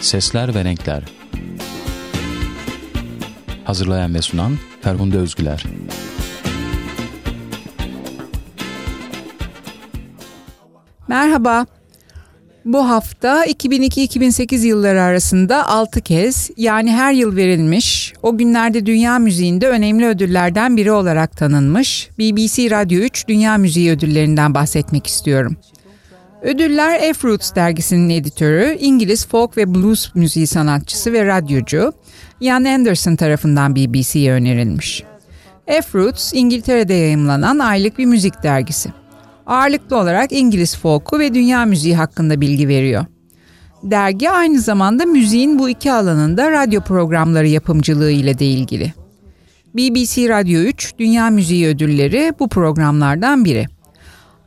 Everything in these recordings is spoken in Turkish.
Sesler ve Renkler Hazırlayan ve sunan Ferhunde Özgüler Merhaba. Bu hafta 2002-2008 yılları arasında 6 kez yani her yıl verilmiş, o günlerde dünya müziğinde önemli ödüllerden biri olarak tanınmış BBC Radyo 3 Dünya Müziği Ödüllerinden bahsetmek istiyorum. Ödüller F-Roots dergisinin editörü, İngiliz folk ve blues müziği sanatçısı ve radyocu Ian Anderson tarafından BBC'ye önerilmiş. F-Roots, İngiltere'de yayımlanan aylık bir müzik dergisi. Ağırlıklı olarak İngiliz folku ve dünya müziği hakkında bilgi veriyor. Dergi aynı zamanda müziğin bu iki alanında radyo programları yapımcılığı ile de ilgili. BBC Radyo 3 Dünya Müziği Ödülleri bu programlardan biri.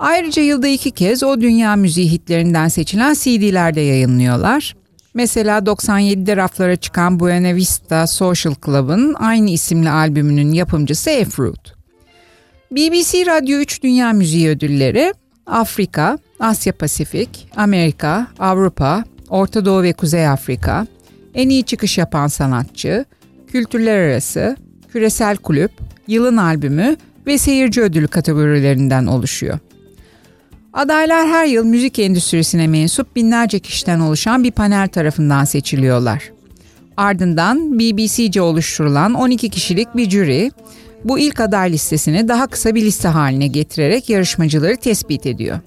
Ayrıca yılda iki kez o dünya müziği hitlerinden seçilen CD'ler de yayınlıyorlar. Mesela 97'de raflara çıkan Buena Vista Social Club'ın aynı isimli albümünün yapımcısı F-Root. BBC Radyo 3 Dünya Müziği Ödülleri Afrika, Asya Pasifik, Amerika, Avrupa, Orta Doğu ve Kuzey Afrika, en iyi çıkış yapan sanatçı, kültürler arası, küresel kulüp, yılın albümü ve seyirci ödülü kategorilerinden oluşuyor. Adaylar her yıl müzik endüstrisine mensup binlerce kişiden oluşan bir panel tarafından seçiliyorlar. Ardından BBC'ce oluşturulan 12 kişilik bir jüri bu ilk aday listesini daha kısa bir liste haline getirerek yarışmacıları tespit ediyor.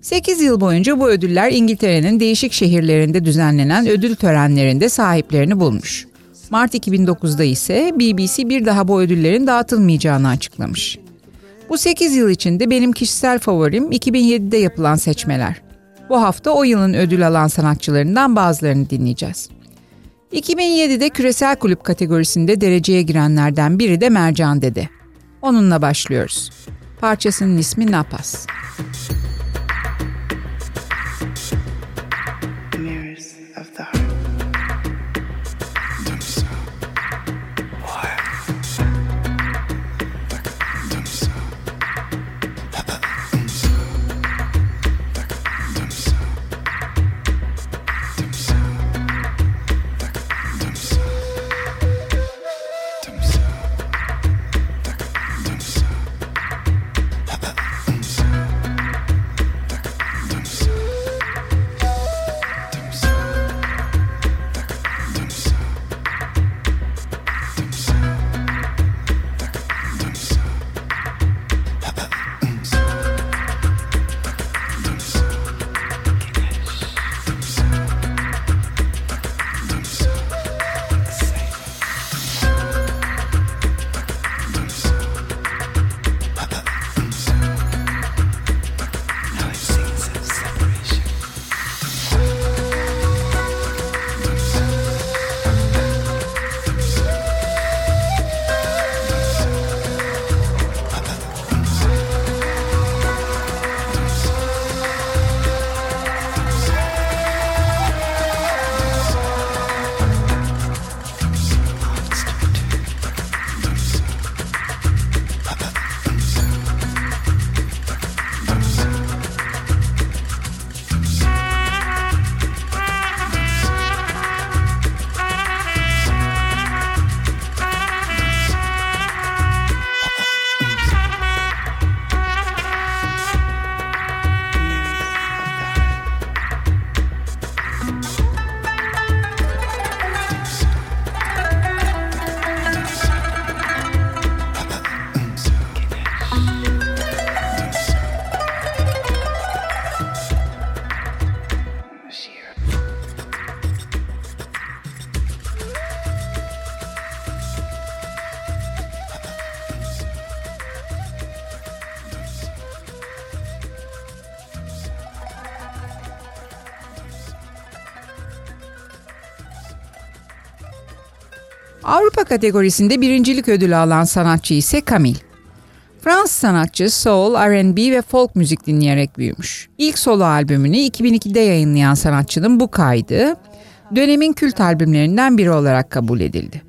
8 yıl boyunca bu ödüller İngiltere'nin değişik şehirlerinde düzenlenen ödül törenlerinde sahiplerini bulmuş. Mart 2009'da ise BBC bir daha bu ödüllerin dağıtılmayacağını açıklamış. Bu 8 yıl içinde benim kişisel favorim 2007'de yapılan seçmeler. Bu hafta o yılın ödül alan sanatçılarından bazılarını dinleyeceğiz. 2007'de küresel kulüp kategorisinde dereceye girenlerden biri de Mercan Dede. Onunla başlıyoruz. Parçasının ismi Napas. Napas. Kategorisinde birincilik ödülü alan sanatçı ise Camille. Fransız sanatçı soul, R&B ve folk müzik dinleyerek büyümüş. İlk solo albümünü 2002'de yayınlayan sanatçının bu kaydı dönemin kült albümlerinden biri olarak kabul edildi.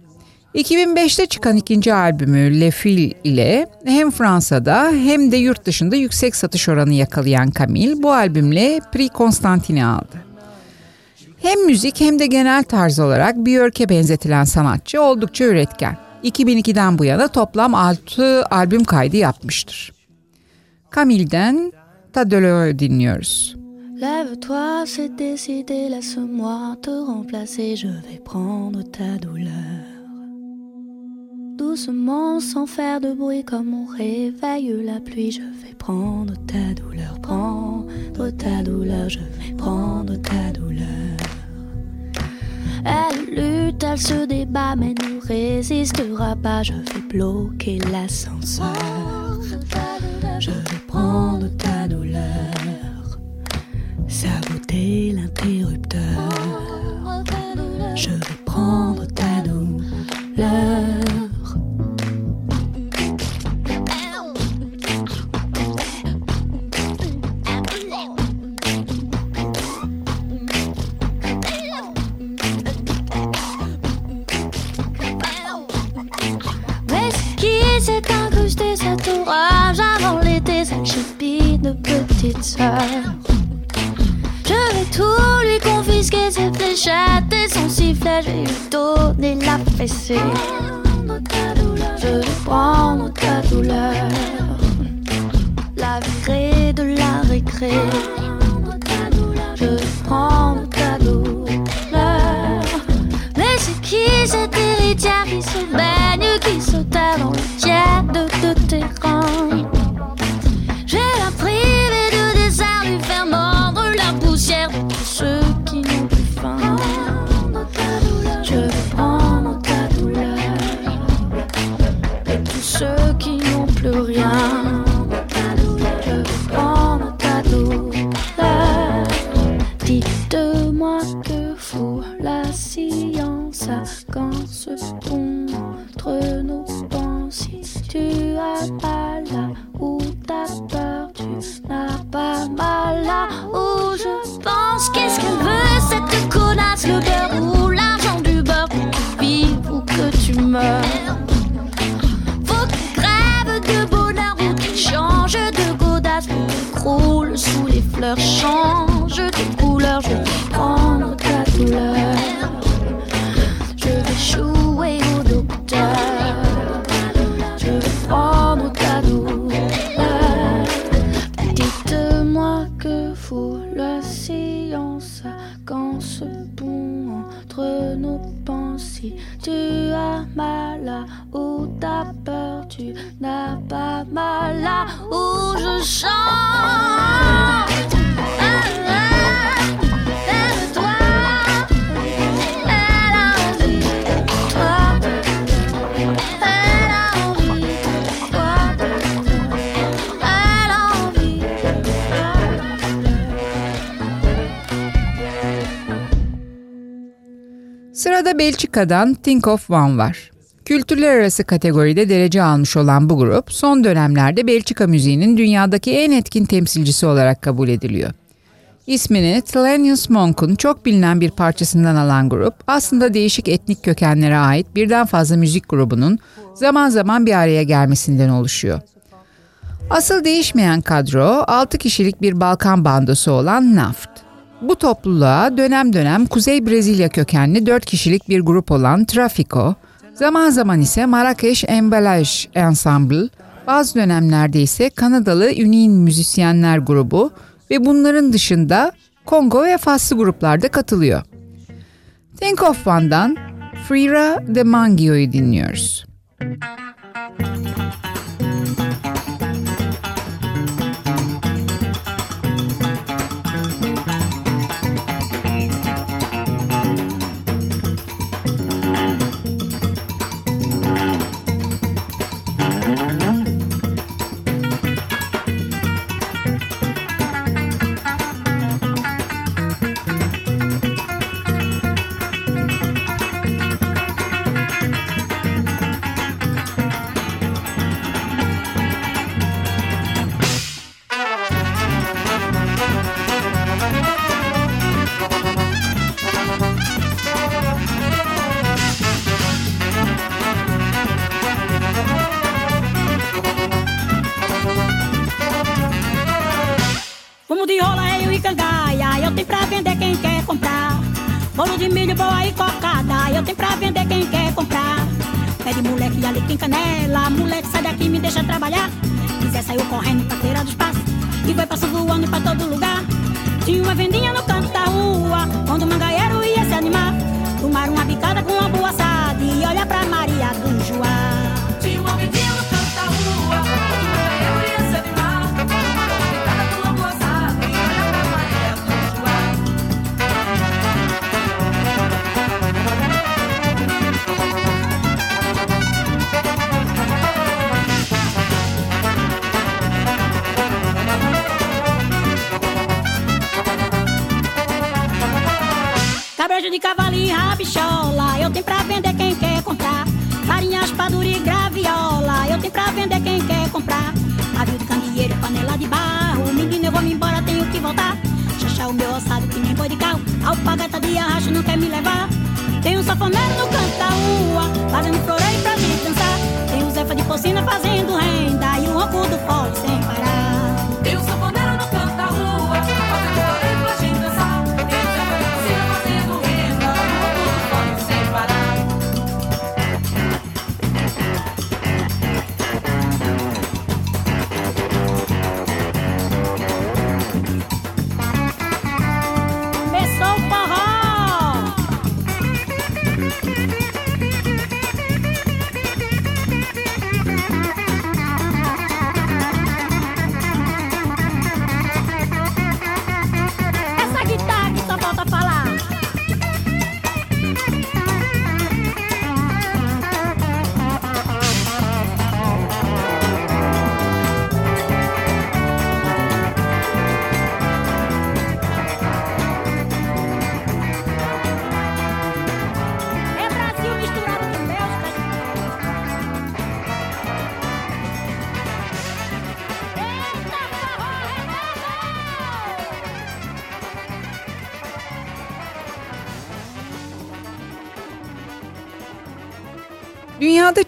2005'te çıkan ikinci albümü Le Fil ile hem Fransa'da hem de yurt dışında yüksek satış oranı yakalayan Camille bu albümle Prix Constantine aldı. Hem müzik hem de genel tarz olarak Björk'e benzetilen sanatçı oldukça üretken. 2002'den bu yana toplam 6 albüm kaydı yapmıştır. Camille'den Tadelö'ü dinliyoruz. Lève-toi, c'est décidé, laisse-moi te remplacer, je vais prendre ta douleur. Doucement, sans faire de bruit, comme on réveille la pluie, je vais prendre ta douleur, prendre ta douleur, je vais prendre ta douleur. Elle lutte, elle se débat, mais ne résistera pas, je vais bloquer l'ascenseur. Je vais prendre ta douleur saboter l'interrupteur. Fleurs, change de couleur. Je Sırada Belçika'dan Think of One var. Kültürler arası kategoride derece almış olan bu grup son dönemlerde Belçika müziğinin dünyadaki en etkin temsilcisi olarak kabul ediliyor. İsmini Thelonious Monk'un çok bilinen bir parçasından alan grup aslında değişik etnik kökenlere ait birden fazla müzik grubunun zaman zaman bir araya gelmesinden oluşuyor. Asıl değişmeyen kadro 6 kişilik bir Balkan bandosu olan Naft. Bu topluluğa dönem dönem Kuzey Brezilya kökenli 4 kişilik bir grup olan Trafico, zaman zaman ise Marrakeş Emballage Ensemble, bazı dönemlerde ise Kanadalı Union Müzisyenler grubu ve bunların dışında Kongo ve Faslı gruplarda katılıyor. Think of One'dan Frira de Mangio'yu dinliyoruz. kɛ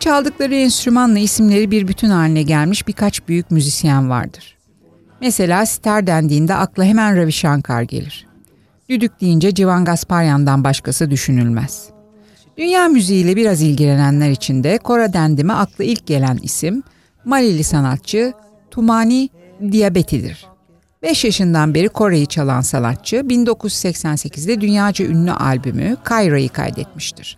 Çaldıkları enstrümanla isimleri bir bütün haline gelmiş birkaç büyük müzisyen vardır. Mesela sitar dendiğinde akla hemen Ravi Shankar gelir. Düdük deyince Civan Gasparyan'dan başkası düşünülmez. Dünya müziğiyle biraz ilgilenenler için de Kora dendime akla ilk gelen isim Malili sanatçı Tumani Diabeti'dir. 5 yaşından beri Kore'yi çalan sanatçı 1988'de dünyaca ünlü albümü Kayra'yı kaydetmiştir.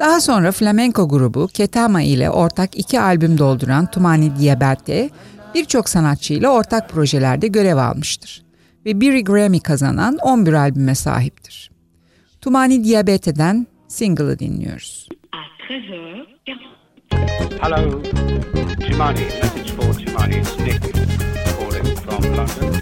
Daha sonra flamenko grubu Ketama ile ortak iki albüm dolduran Tumani Diabate birçok sanatçıyla ortak projelerde görev almıştır ve biri Grammy kazanan 11 albüme sahiptir. Tumani Diabete'den single'ı dinliyoruz. Hello, Tumani. Message for Tumani. It's Nick calling from London.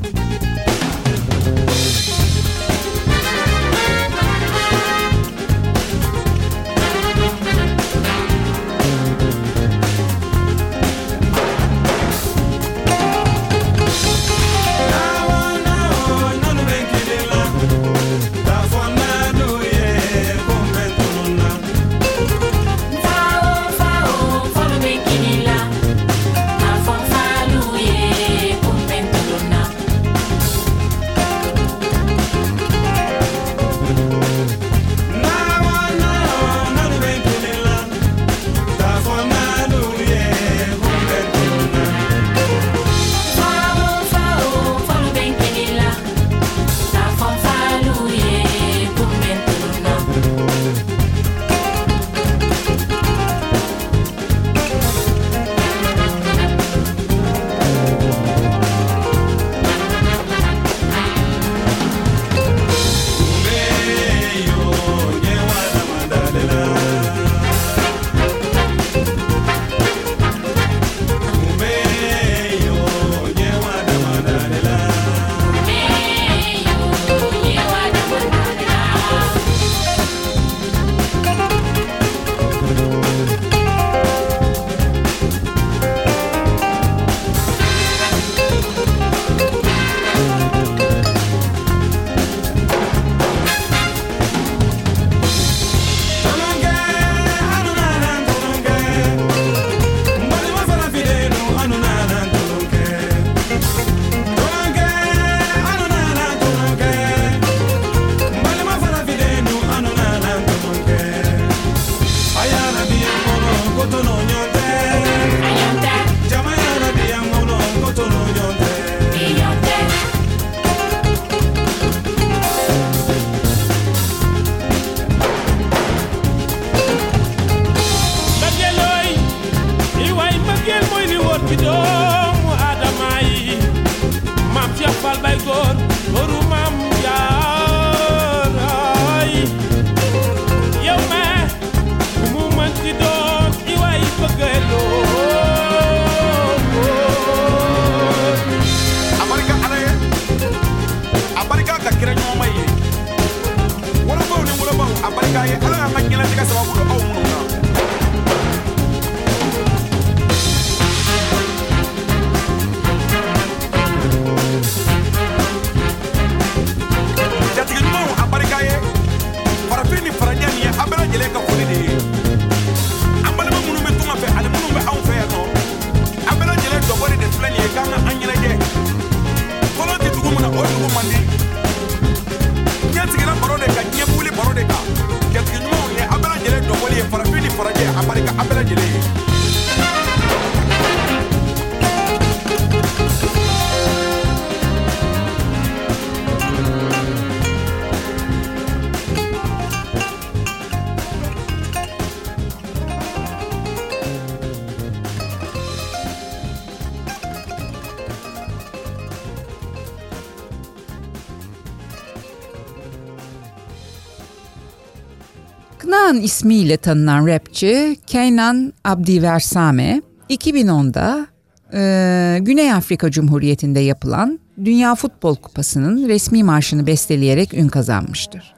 Kınağan ismiyle tanınan rapçi Kenan Abdiversame 2010'da e, Güney Afrika Cumhuriyeti'nde yapılan Dünya Futbol Kupası'nın resmi marşını besteleyerek ün kazanmıştır.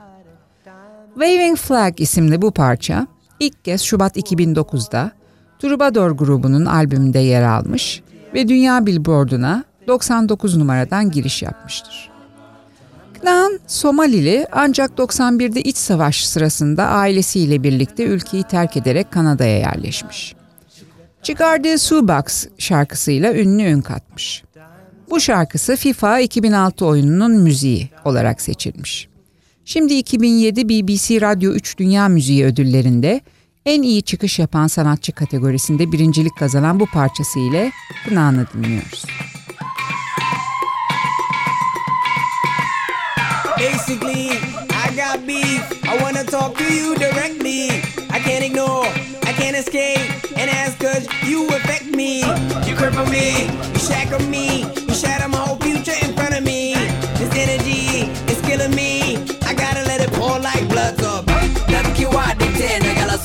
Waving Flag isimli bu parça ilk kez Şubat 2009'da Troubadour grubunun albümünde yer almış ve Dünya Billboard'una 99 numaradan giriş yapmıştır. Knaan Somalili ancak 91'de iç savaş sırasında ailesiyle birlikte ülkeyi terk ederek Kanada'ya yerleşmiş. Çıkardığı Subox şarkısıyla ünlü ün katmış. Bu şarkısı FIFA 2006 oyununun müziği olarak seçilmiş. Şimdi 2007 BBC Radyo 3 Dünya Müziği ödüllerinde en iyi çıkış yapan sanatçı kategorisinde birincilik kazanan bu parçası ile Kınaan'ı dinliyoruz. Basically, I got beef. I wanna talk to you directly. I can't ignore, I can't escape. And ask cause you affect me. You cripple me, you shackle me, you shatter my whole future in front of me. This energy is killing me. I gotta let it pour like blood soba. Namkiwa nagala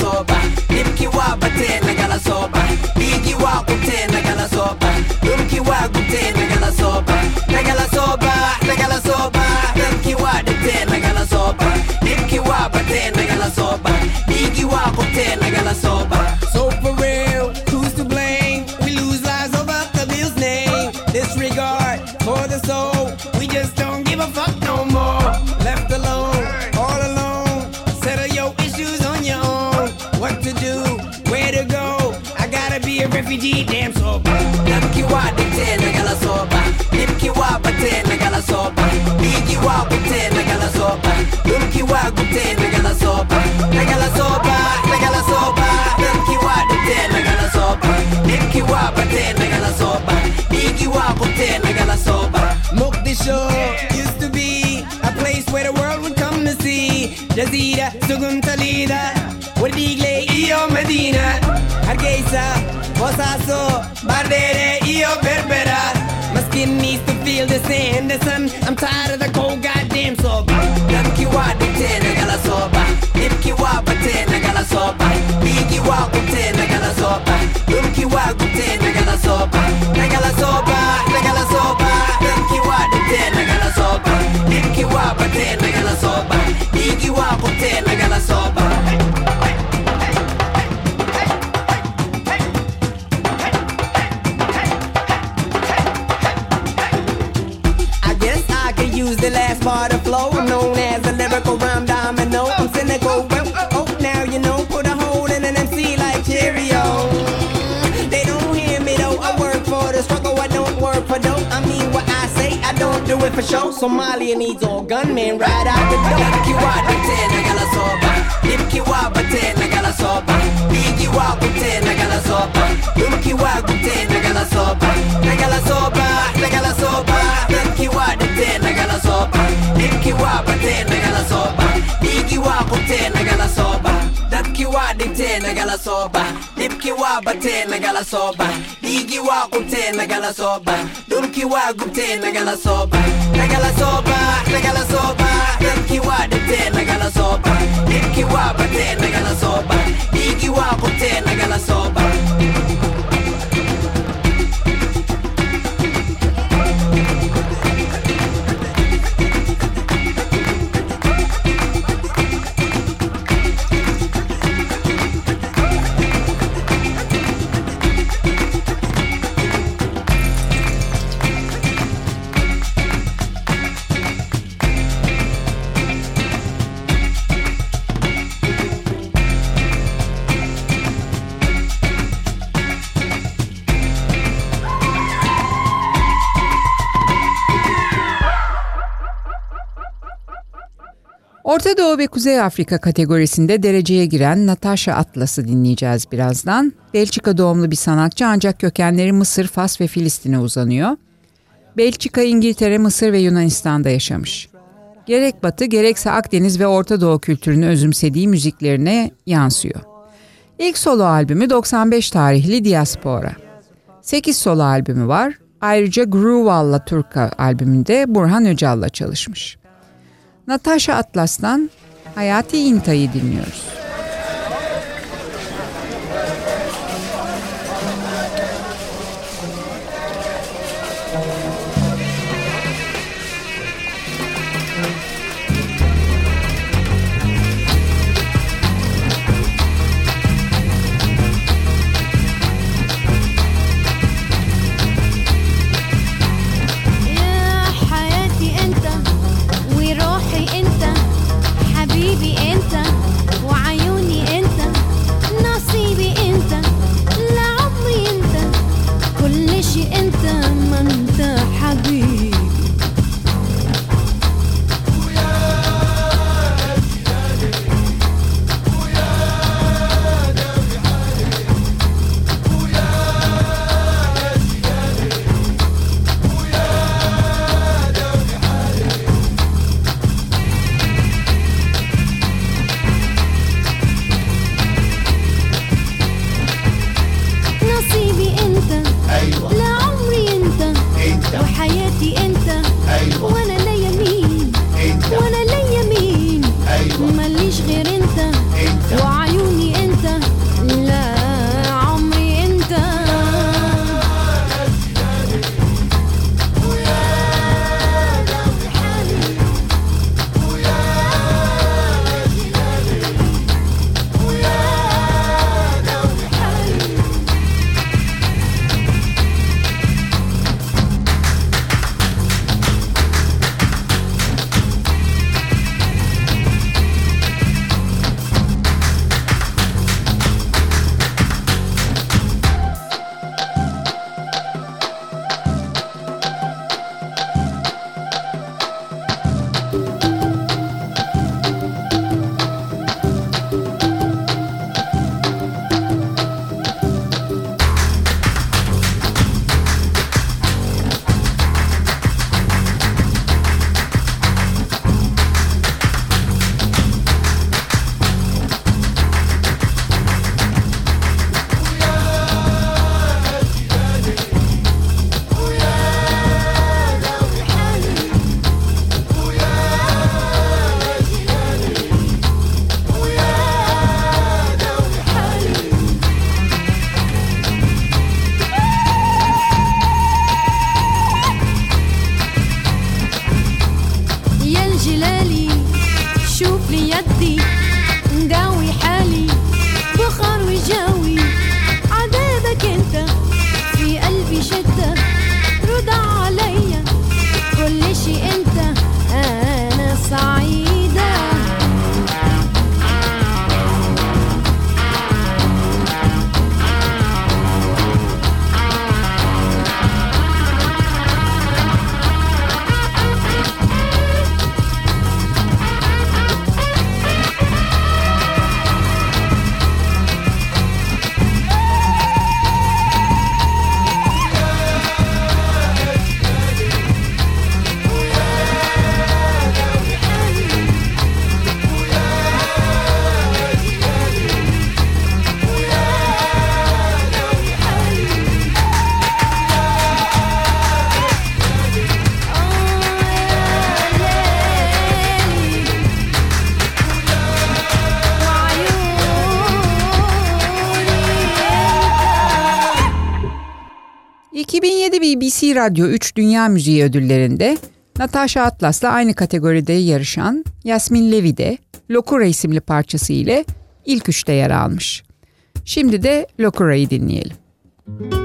soba. Nagala soba, nagala soba. Refugee, damn soba. Namkiwa dite nagala soba. Nimkiwa bate nagala soba. Bigiwa kute nagala soba. Numkiwa kute nagala soba. Nagala soba, nagala soba. Namkiwa dite nagala soba. Nimkiwa bate nagala soba. Bigiwa kute nagala soba. Mogadishu used to be a place where the world would come to see. Jazira, Sugun Talida, Wadigle, Io Medina, Hargeisa, Wasaso, Bardere, Io Berbera. My skin needs to feel the sand, the sun. I'm tired of the cold goddamn, so. Lucky Wadi 10. for show. Somalia needs all gunmen right out the door. Nilikiwa tena gala soba, nilikiwa tena gala soba, nilikiwa tena gala soba, nilikiwa tena gala soba, gala soba, gala soba, nilikiwa tena gala soba, nilikiwa tena gala soba, nilikiwa tena gala soba. dhibkii waa dhigtee nagala soo bax dhibkii waa batee nagala soo bax dhiiggii waa qubtee nagala soo bax dhulkii waa gubtee nagala soo bax nagala soo bax nagala soo bax dhibkii waa dhigtee nagala soo bax Orta Doğu ve Kuzey Afrika kategorisinde dereceye giren Natasha Atlas'ı dinleyeceğiz birazdan. Belçika doğumlu bir sanatçı ancak kökenleri Mısır, Fas ve Filistin'e uzanıyor. Belçika, İngiltere, Mısır ve Yunanistan'da yaşamış. Gerek Batı gerekse Akdeniz ve Orta Doğu kültürünü özümsediği müziklerine yansıyor. İlk solo albümü 95 tarihli Diaspora. 8 solo albümü var. Ayrıca Groovalla Turka albümünde Burhan Öcal'la çalışmış. Natasha Atlas'tan Hayati İnta'yı dinliyoruz. كل شيء انت ما انت Radyo 3 Dünya Müziği Ödülleri'nde Natasha Atlas'la aynı kategoride yarışan Yasmin Levy de Lokura isimli parçası ile ilk üçte yer almış. Şimdi de Lokura'yı dinleyelim. que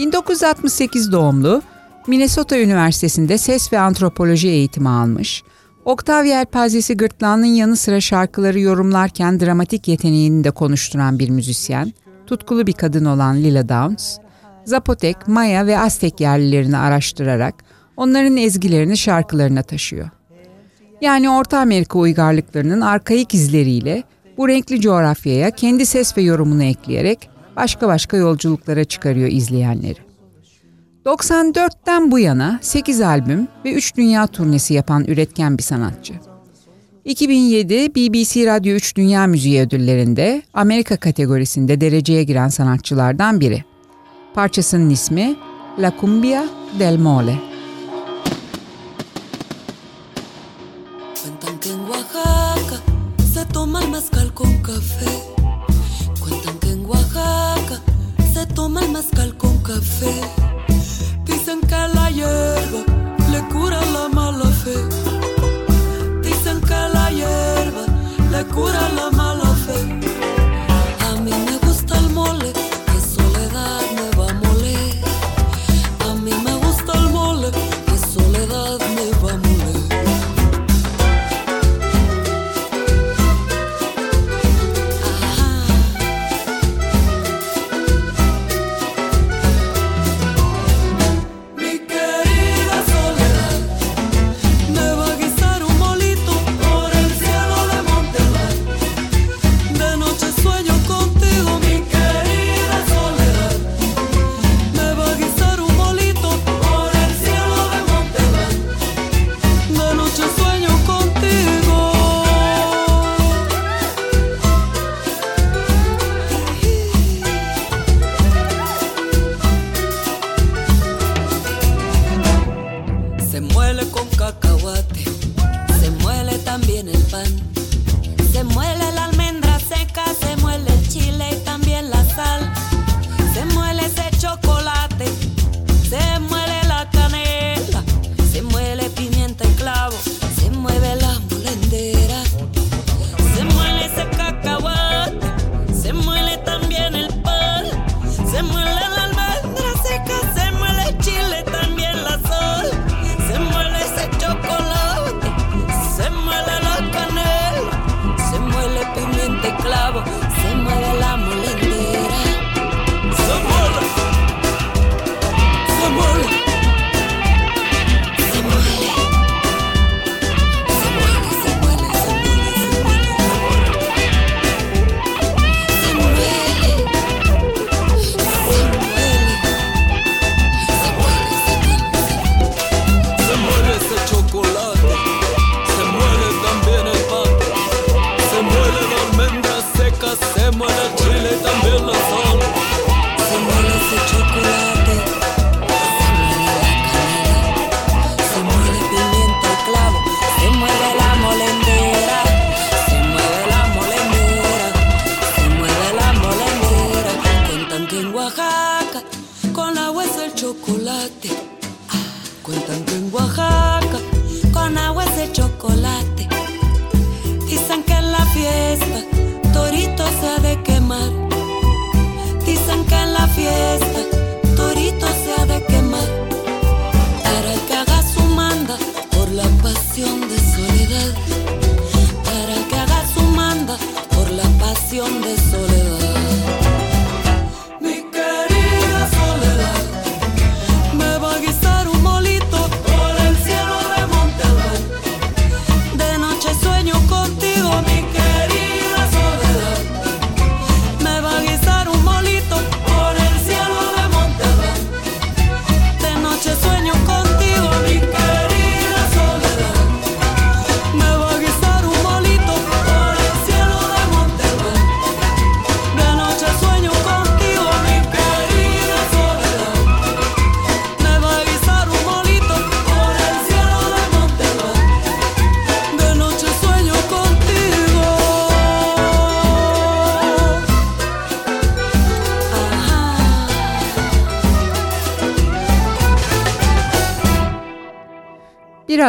...1968 doğumlu, Minnesota Üniversitesi'nde ses ve antropoloji eğitimi almış, Oktav Yelpazesi gırtlağının yanı sıra şarkıları yorumlarken dramatik yeteneğini de konuşturan bir müzisyen, tutkulu bir kadın olan Lila Downs, Zapotek, Maya ve Aztek yerlilerini araştırarak onların ezgilerini şarkılarına taşıyor. Yani Orta Amerika uygarlıklarının arkaik izleriyle bu renkli coğrafyaya kendi ses ve yorumunu ekleyerek başka başka yolculuklara çıkarıyor izleyenleri. 94'ten bu yana 8 albüm ve 3 dünya turnesi yapan üretken bir sanatçı. 2007 BBC Radyo 3 Dünya Müziği Ödülleri'nde Amerika kategorisinde dereceye giren sanatçılardan biri. Parçasının ismi La Cumbia del Mole. Cuentan que en Oaxaca se toma el mezcal con café. Mezcal con café. Dicen que la hierba le cura la mala fe. Dicen que la hierba le cura la mala fe.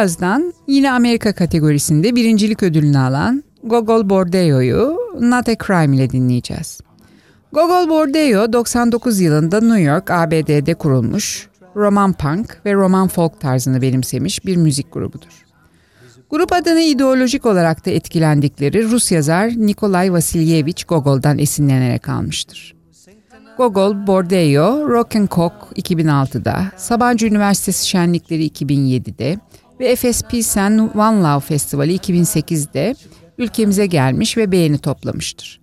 Birazdan yine Amerika kategorisinde birincilik ödülünü alan Gogol Bordeo'yu Not a Crime ile dinleyeceğiz. Gogol Bordeo 99 yılında New York, ABD'de kurulmuş, roman punk ve roman folk tarzını benimsemiş bir müzik grubudur. Grup adını ideolojik olarak da etkilendikleri Rus yazar Nikolay Vasilyevich Gogol'dan esinlenerek almıştır. Gogol Bordeyo, Rock and Coke 2006'da, Sabancı Üniversitesi Şenlikleri 2007'de, ve Efes Pilsen One Love Festivali 2008'de ülkemize gelmiş ve beğeni toplamıştır.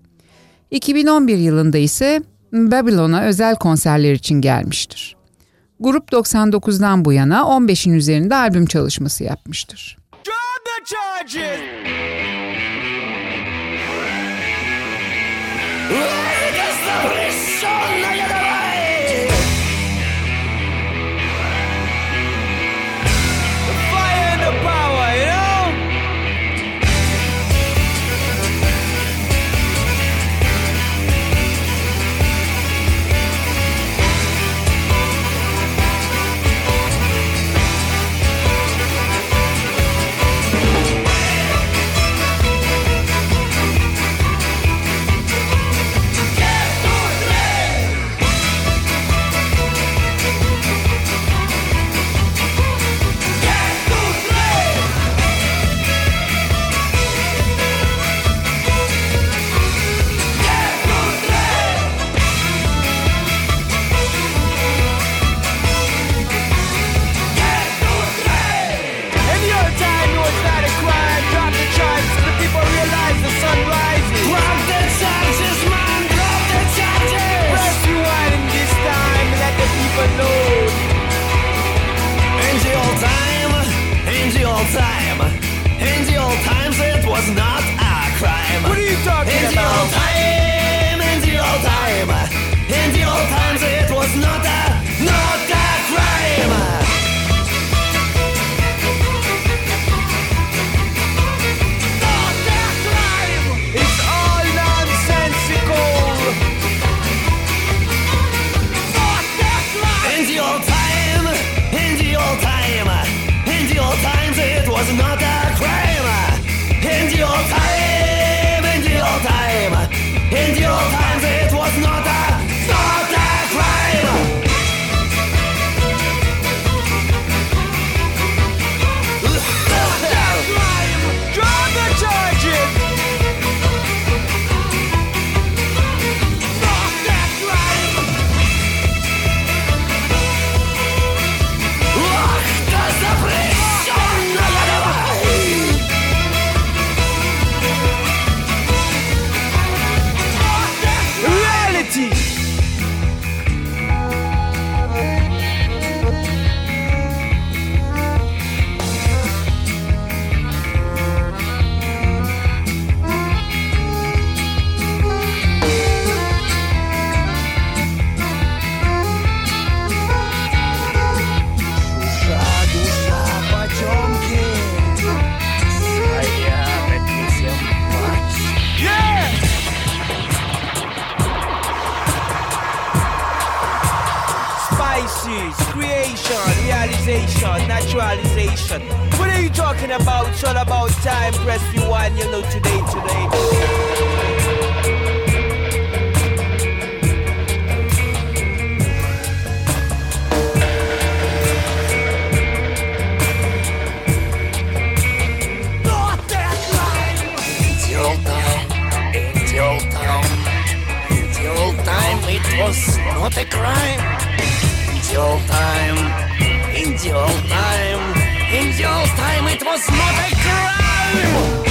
2011 yılında ise Babylon'a özel konserler için gelmiştir. Grup 99'dan bu yana 15'in üzerinde albüm çalışması yapmıştır. Drop What do you was not a crime. It's your time. It's your time. It's your time. It was not a crime.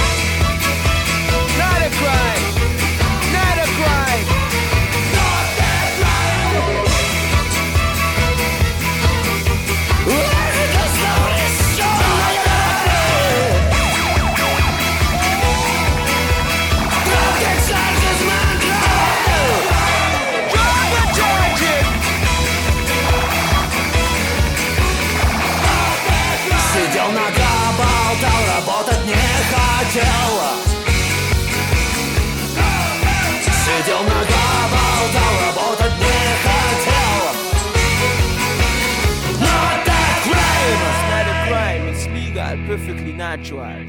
Natural.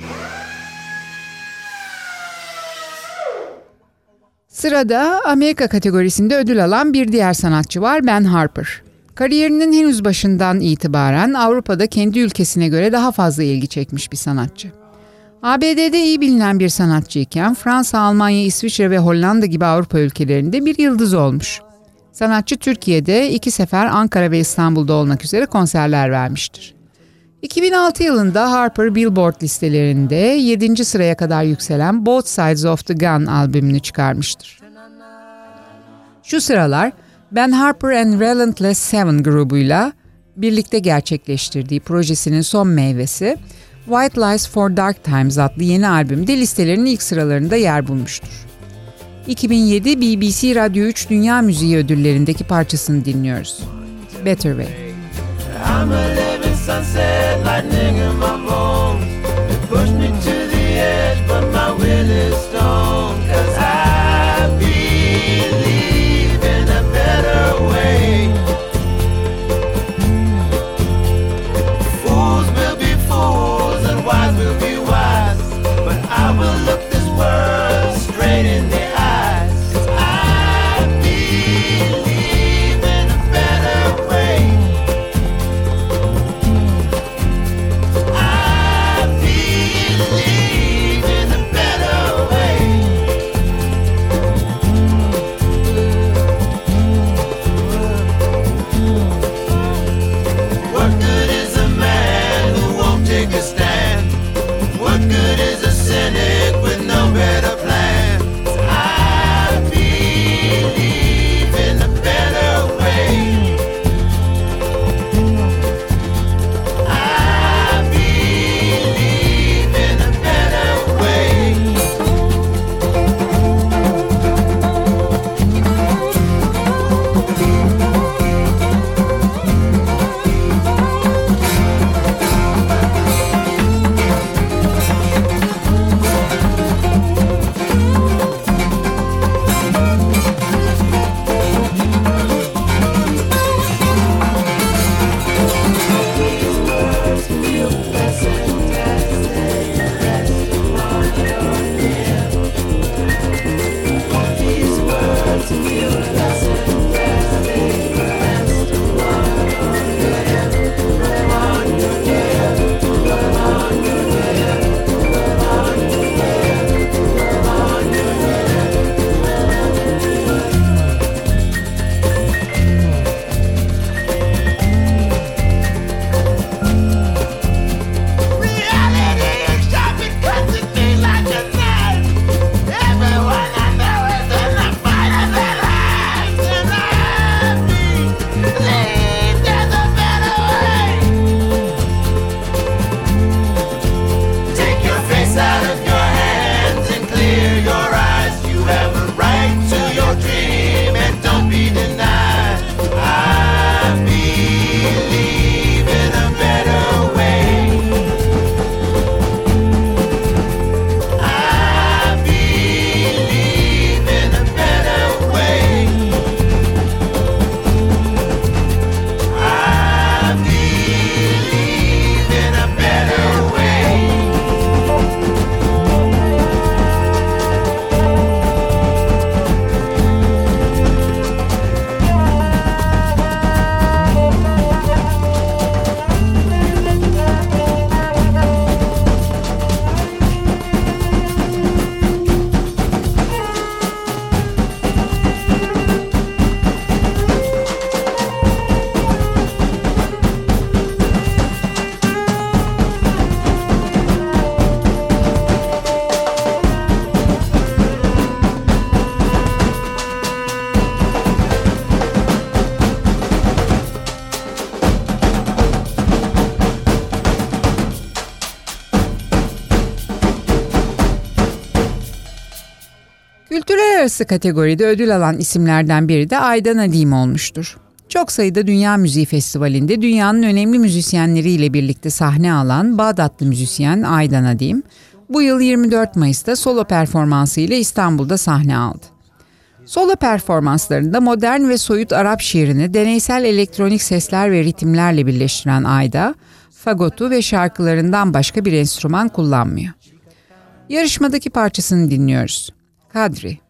Sırada Amerika kategorisinde ödül alan bir diğer sanatçı var Ben Harper. Kariyerinin henüz başından itibaren Avrupa'da kendi ülkesine göre daha fazla ilgi çekmiş bir sanatçı. ABD'de iyi bilinen bir sanatçıyken Fransa, Almanya, İsviçre ve Hollanda gibi Avrupa ülkelerinde bir yıldız olmuş. Sanatçı Türkiye'de iki sefer Ankara ve İstanbul'da olmak üzere konserler vermiştir. 2006 yılında Harper Billboard listelerinde 7. sıraya kadar yükselen Both Sides of the Gun albümünü çıkarmıştır. Şu sıralar Ben Harper and Relentless Seven grubuyla birlikte gerçekleştirdiği projesinin son meyvesi White Lies for Dark Times adlı yeni albümde listelerin ilk sıralarında yer bulmuştur. 2007 BBC Radyo 3 Dünya Müziği Ödülleri'ndeki parçasını dinliyoruz. Better Way. I'm a living sunset, lightning in my Kültürler arası kategoride ödül alan isimlerden biri de Ayda Nadim olmuştur. Çok sayıda Dünya Müziği Festivali'nde dünyanın önemli müzisyenleriyle birlikte sahne alan Bağdatlı müzisyen Ayda Nadim, bu yıl 24 Mayıs'ta solo performansı ile İstanbul'da sahne aldı. Solo performanslarında modern ve soyut Arap şiirini deneysel elektronik sesler ve ritimlerle birleştiren Ayda, fagotu ve şarkılarından başka bir enstrüman kullanmıyor. Yarışmadaki parçasını dinliyoruz. Kadri.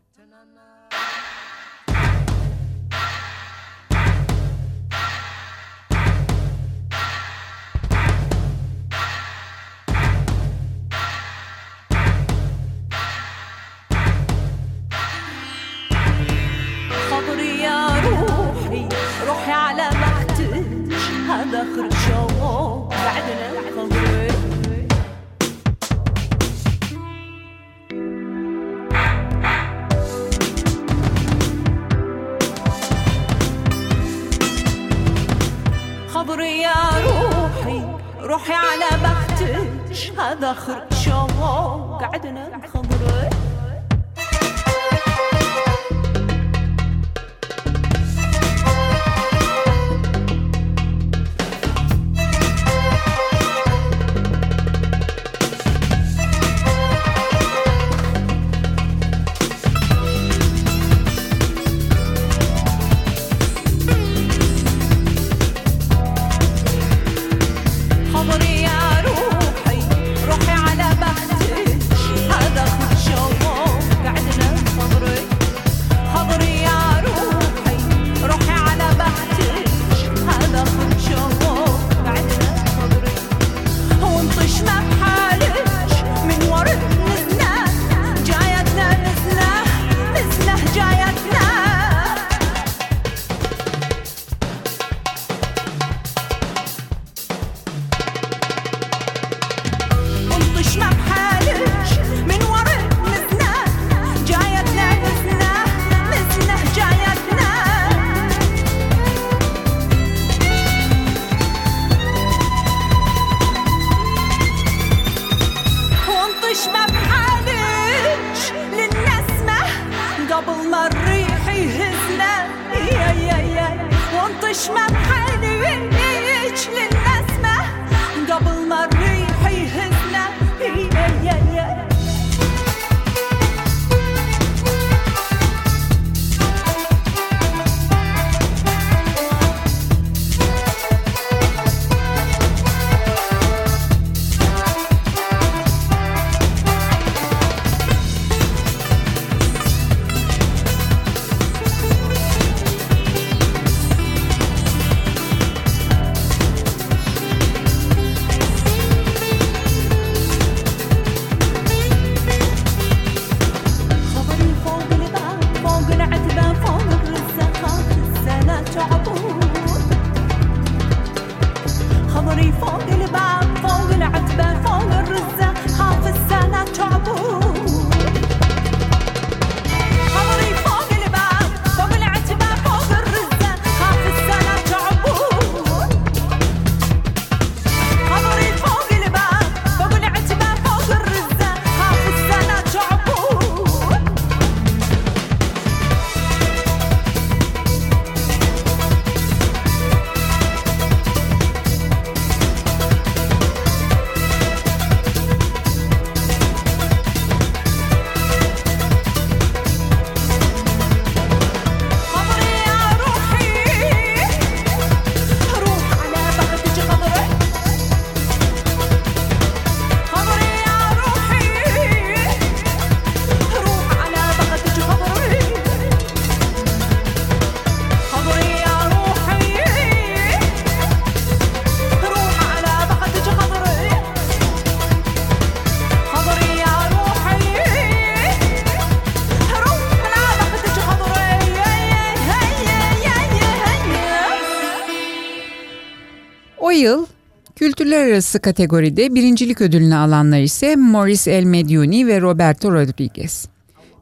Kültürler arası kategoride birincilik ödülünü alanlar ise Maurice El Medioni ve Roberto Rodriguez.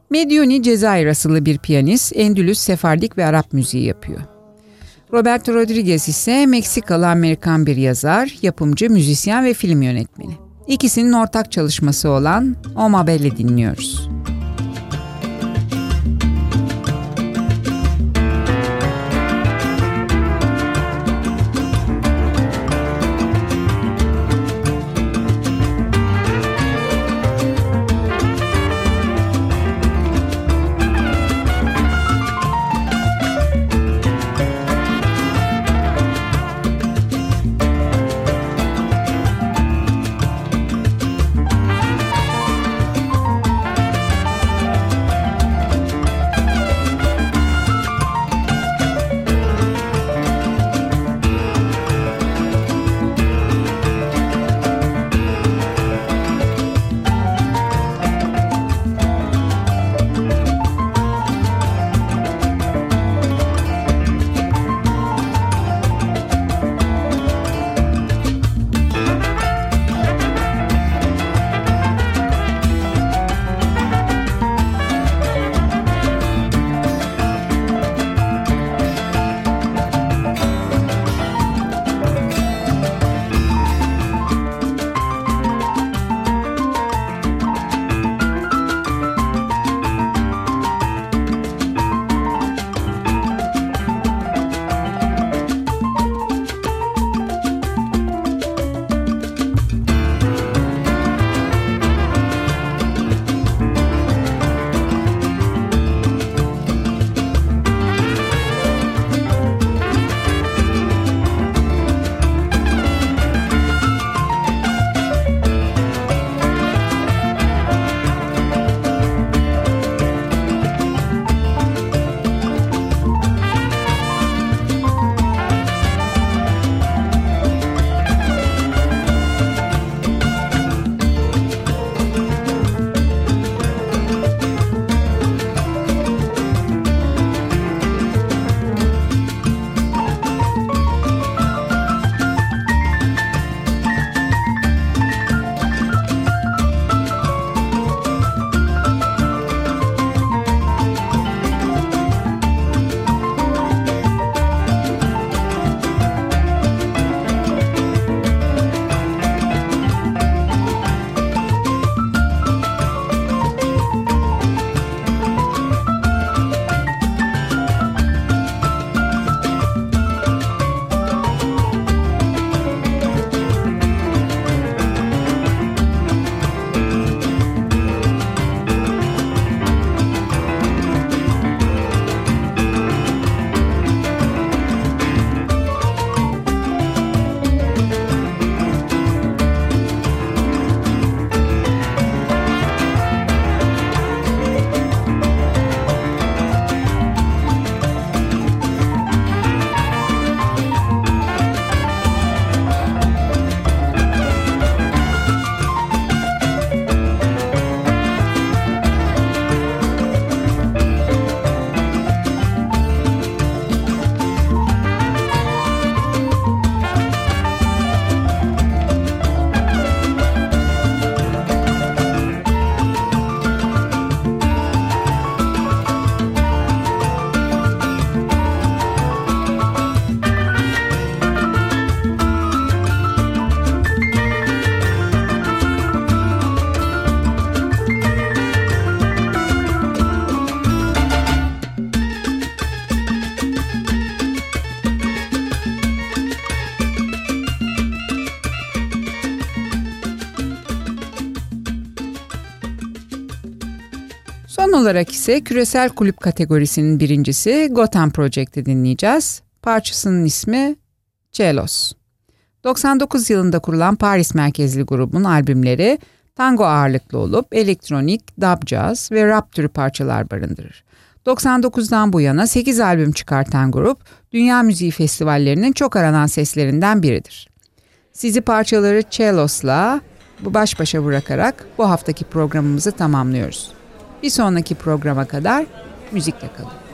Medioni Cezayir asıllı bir piyanist, Endülüs, Sefardik ve Arap müziği yapıyor. Roberto Rodriguez ise Meksikalı Amerikan bir yazar, yapımcı, müzisyen ve film yönetmeni. İkisinin ortak çalışması olan O Mabel'i dinliyoruz. Olarak ise küresel kulüp kategorisinin birincisi Gotham Project'i dinleyeceğiz. Parçasının ismi Celos. 99 yılında kurulan Paris merkezli grubun albümleri tango ağırlıklı olup elektronik, dub jazz ve rap türü parçalar barındırır. 99'dan bu yana 8 albüm çıkartan grup, dünya müziği festivallerinin çok aranan seslerinden biridir. Sizi parçaları Cellos'la bu baş başa bırakarak bu haftaki programımızı tamamlıyoruz. Bir sonraki programa kadar müzikle kalın.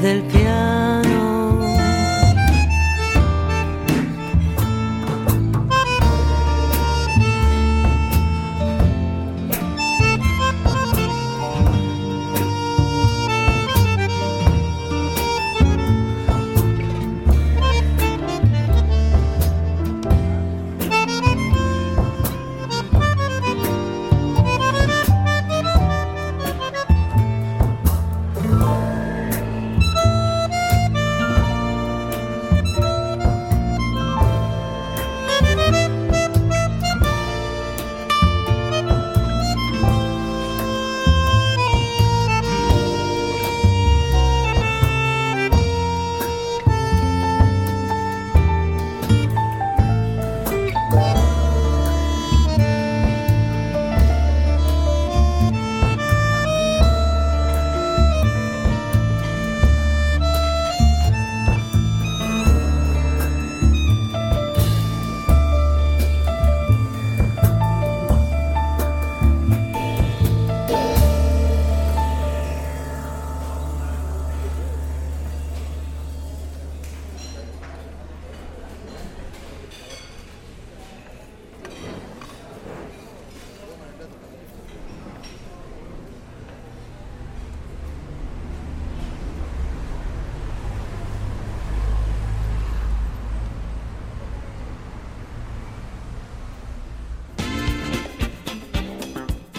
Del piano.